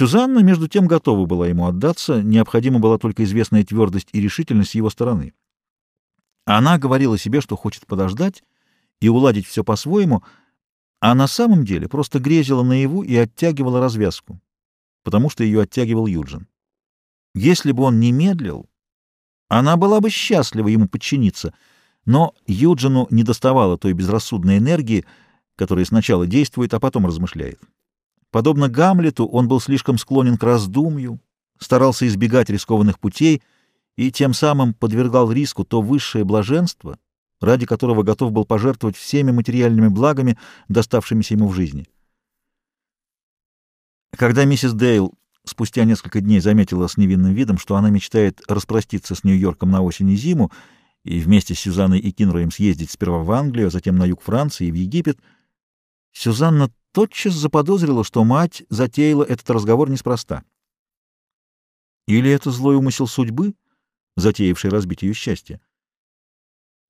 Сюзанна, между тем, готова была ему отдаться, необходима была только известная твердость и решительность его стороны. Она говорила себе, что хочет подождать и уладить все по-своему, а на самом деле просто грезила наяву и оттягивала развязку, потому что ее оттягивал Юджин. Если бы он не медлил, она была бы счастлива ему подчиниться, но Юджину не доставало той безрассудной энергии, которая сначала действует, а потом размышляет. Подобно Гамлету, он был слишком склонен к раздумью, старался избегать рискованных путей и тем самым подвергал риску то высшее блаженство, ради которого готов был пожертвовать всеми материальными благами, доставшимися ему в жизни. Когда миссис Дейл спустя несколько дней заметила с невинным видом, что она мечтает распроститься с Нью-Йорком на осень и зиму и вместе с Сюзанной и Кинроем съездить сперва в Англию, а затем на юг Франции и в Египет, Сюзанна тотчас заподозрила, что мать затеяла этот разговор неспроста. Или это злой умысел судьбы, затеявший разбить ее счастье?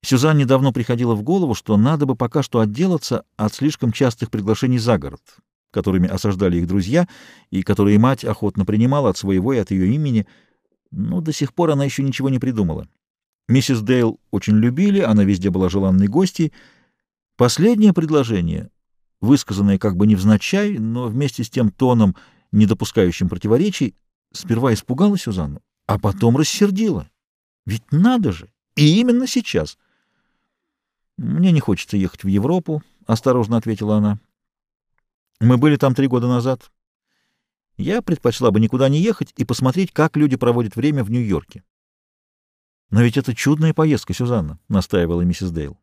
Сюзанне давно приходило в голову, что надо бы пока что отделаться от слишком частых приглашений за город, которыми осаждали их друзья и которые мать охотно принимала от своего и от ее имени, но до сих пор она еще ничего не придумала. Миссис Дейл очень любили, она везде была желанной гостьей. Последнее предложение высказанное как бы невзначай, но вместе с тем тоном, не допускающим противоречий, сперва испугала Сюзанну, а потом рассердила. Ведь надо же! И именно сейчас! «Мне не хочется ехать в Европу», — осторожно ответила она. «Мы были там три года назад. Я предпочла бы никуда не ехать и посмотреть, как люди проводят время в Нью-Йорке». «Но ведь это чудная поездка, Сюзанна», — настаивала миссис Дейл.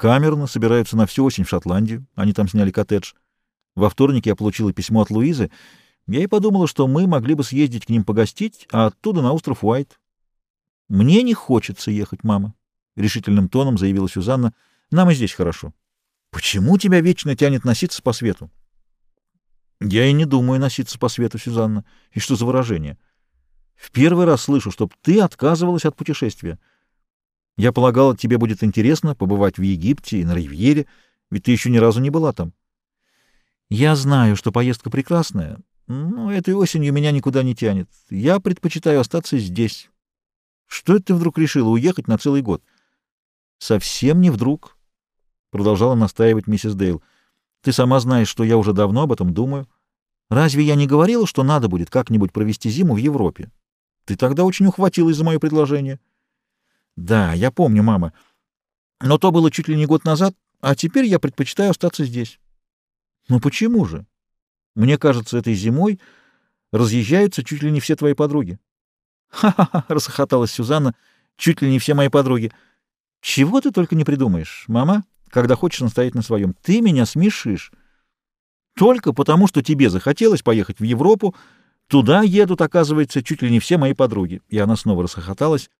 Камерно собираются на всю осень в Шотландию. Они там сняли коттедж. Во вторник я получила письмо от Луизы. Я и подумала, что мы могли бы съездить к ним погостить, а оттуда на остров Уайт. — Мне не хочется ехать, мама, — решительным тоном заявила Сюзанна. — Нам и здесь хорошо. — Почему тебя вечно тянет носиться по свету? — Я и не думаю носиться по свету, Сюзанна. И что за выражение? — В первый раз слышу, чтоб ты отказывалась от путешествия. — я полагал, тебе будет интересно побывать в Египте и на Ривьере, ведь ты еще ни разу не была там. Я знаю, что поездка прекрасная, но этой осенью меня никуда не тянет. Я предпочитаю остаться здесь. Что это ты вдруг решила уехать на целый год? Совсем не вдруг, — продолжала настаивать миссис Дейл. Ты сама знаешь, что я уже давно об этом думаю. Разве я не говорила, что надо будет как-нибудь провести зиму в Европе? Ты тогда очень ухватилась за мое предложение. — да, я помню, мама. Но то было чуть ли не год назад, а теперь я предпочитаю остаться здесь. Ну почему же? Мне кажется, этой зимой разъезжаются чуть ли не все твои подруги. Ха-ха-ха, расхохоталась Сюзанна, чуть ли не все мои подруги. Чего ты только не придумаешь, мама, когда хочешь настоять на своем. Ты меня смешишь. Только потому, что тебе захотелось поехать в Европу, туда едут, оказывается, чуть ли не все мои подруги. И она снова расхохоталась.